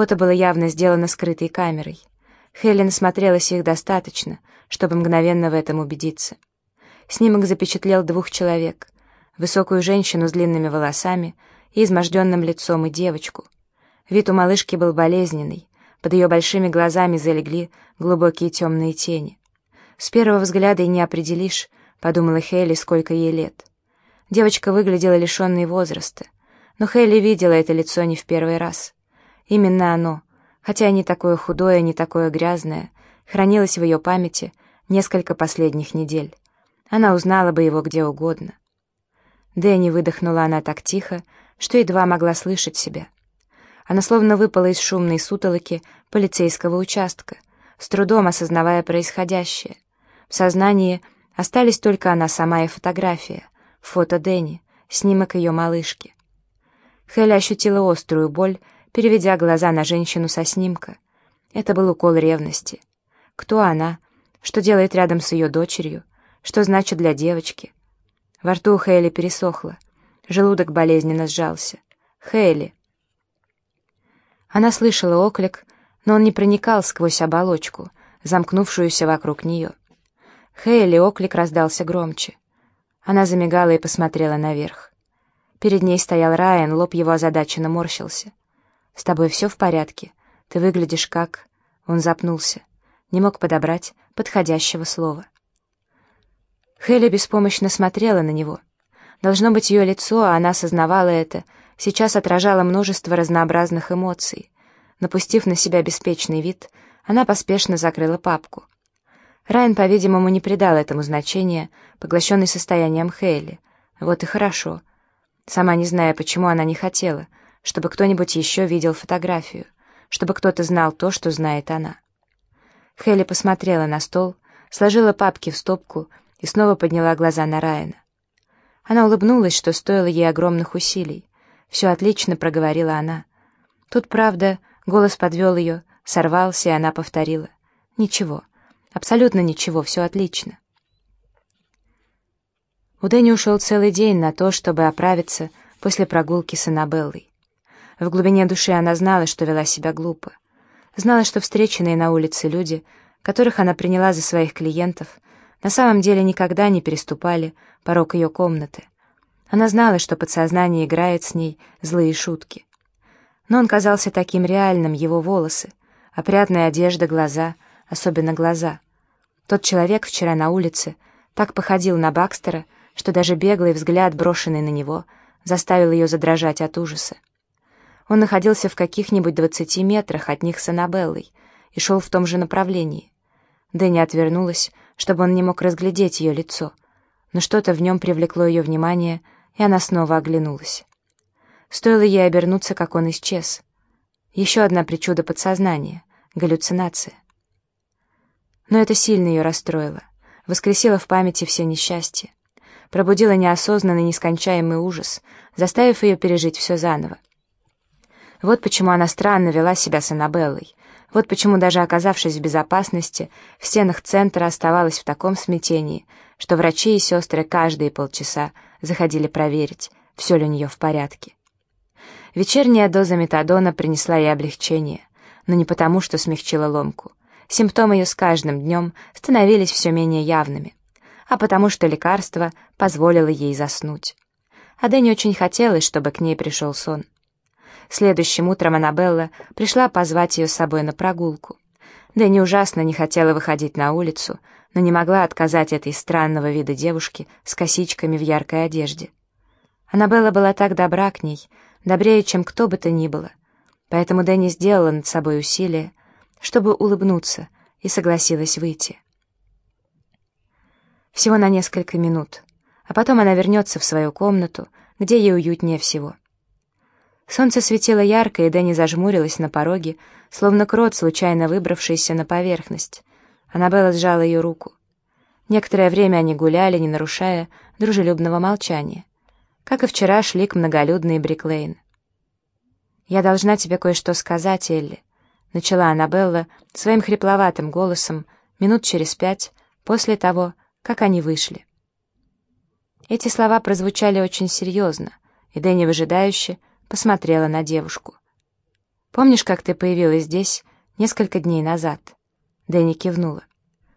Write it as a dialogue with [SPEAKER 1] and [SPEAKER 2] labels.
[SPEAKER 1] Фото было явно сделано скрытой камерой. Хелен смотрелась их достаточно, чтобы мгновенно в этом убедиться. Снимок запечатлел двух человек — высокую женщину с длинными волосами и изможденным лицом, и девочку. Вид у малышки был болезненный, под ее большими глазами залегли глубокие темные тени. С первого взгляда и не определишь, подумала Хейли, сколько ей лет. Девочка выглядела лишенной возраста, но Хейли видела это лицо не в первый раз. Именно оно, хотя не такое худое, не такое грязное, хранилось в ее памяти несколько последних недель. Она узнала бы его где угодно. Дэнни выдохнула она так тихо, что едва могла слышать себя. Она словно выпала из шумной сутолоки полицейского участка, с трудом осознавая происходящее. В сознании остались только она сама и фотография, фото Дэнни, снимок ее малышки. Хелли ощутила острую боль, переведя глаза на женщину со снимка. Это был укол ревности. Кто она? Что делает рядом с ее дочерью? Что значит для девочки? Во рту Хейли пересохло. Желудок болезненно сжался. «Хейли!» Она слышала оклик, но он не проникал сквозь оболочку, замкнувшуюся вокруг нее. Хейли оклик раздался громче. Она замигала и посмотрела наверх. Перед ней стоял Райан, лоб его озадаченно морщился. «С тобой все в порядке? Ты выглядишь как...» Он запнулся. Не мог подобрать подходящего слова. Хелли беспомощно смотрела на него. Должно быть, ее лицо, а она осознавала это, сейчас отражало множество разнообразных эмоций. Напустив на себя беспечный вид, она поспешно закрыла папку. Райан, по-видимому, не придал этому значения, поглощенный состоянием Хейли. Вот и хорошо. Сама не зная, почему она не хотела, чтобы кто-нибудь еще видел фотографию, чтобы кто-то знал то, что знает она. Хейли посмотрела на стол, сложила папки в стопку и снова подняла глаза на Райана. Она улыбнулась, что стоило ей огромных усилий. «Все отлично», — проговорила она. Тут, правда, голос подвел ее, сорвался, и она повторила. «Ничего». Абсолютно ничего, все отлично. У Дэнни ушел целый день на то, чтобы оправиться после прогулки с Аннабеллой. В глубине души она знала, что вела себя глупо. Знала, что встреченные на улице люди, которых она приняла за своих клиентов, на самом деле никогда не переступали порог ее комнаты. Она знала, что подсознание играет с ней злые шутки. Но он казался таким реальным, его волосы, опрятная одежда, глаза — особенно глаза. Тот человек вчера на улице так походил на Бакстера, что даже беглый взгляд, брошенный на него, заставил ее задрожать от ужаса. Он находился в каких-нибудь двадцати метрах от них с Аннабеллой и шел в том же направлении. Дэнни отвернулась, чтобы он не мог разглядеть ее лицо, но что-то в нем привлекло ее внимание, и она снова оглянулась. Стоило ей обернуться, как он исчез. Еще одна причуда подсознания — галлюцинация. Но это сильно ее расстроило, воскресило в памяти все несчастья, пробудило неосознанный нескончаемый ужас, заставив ее пережить все заново. Вот почему она странно вела себя с Аннабеллой, вот почему, даже оказавшись в безопасности, в стенах центра оставалась в таком смятении, что врачи и сестры каждые полчаса заходили проверить, все ли у нее в порядке. Вечерняя доза метадона принесла ей облегчение, но не потому, что смягчила ломку. Симптомы ее с каждым днем становились все менее явными, а потому что лекарство позволило ей заснуть. А Дэнни очень хотелось, чтобы к ней пришел сон. Следующим утром Аннабелла пришла позвать ее с собой на прогулку. Дэнни ужасно не хотела выходить на улицу, но не могла отказать этой странного вида девушки с косичками в яркой одежде. Аннабелла была так добра к ней, добрее, чем кто бы то ни было. Поэтому Дэнни сделала над собой усилие, чтобы улыбнуться, и согласилась выйти. Всего на несколько минут, а потом она вернется в свою комнату, где ей уютнее всего. Солнце светило ярко, и Дэнни зажмурилась на пороге, словно крот, случайно выбравшийся на поверхность. Аннабелла сжала ее руку. Некоторое время они гуляли, не нарушая дружелюбного молчания. Как и вчера, шли к многолюдной Бриклейн. «Я должна тебе кое-что сказать, Элли», — начала Аннабелла своим хрипловатым голосом минут через пять после того, как они вышли. Эти слова прозвучали очень серьезно, и Дэнни выжидающе посмотрела на девушку. Помнишь, как ты появилась здесь несколько дней назад?» Дэнни кивнула.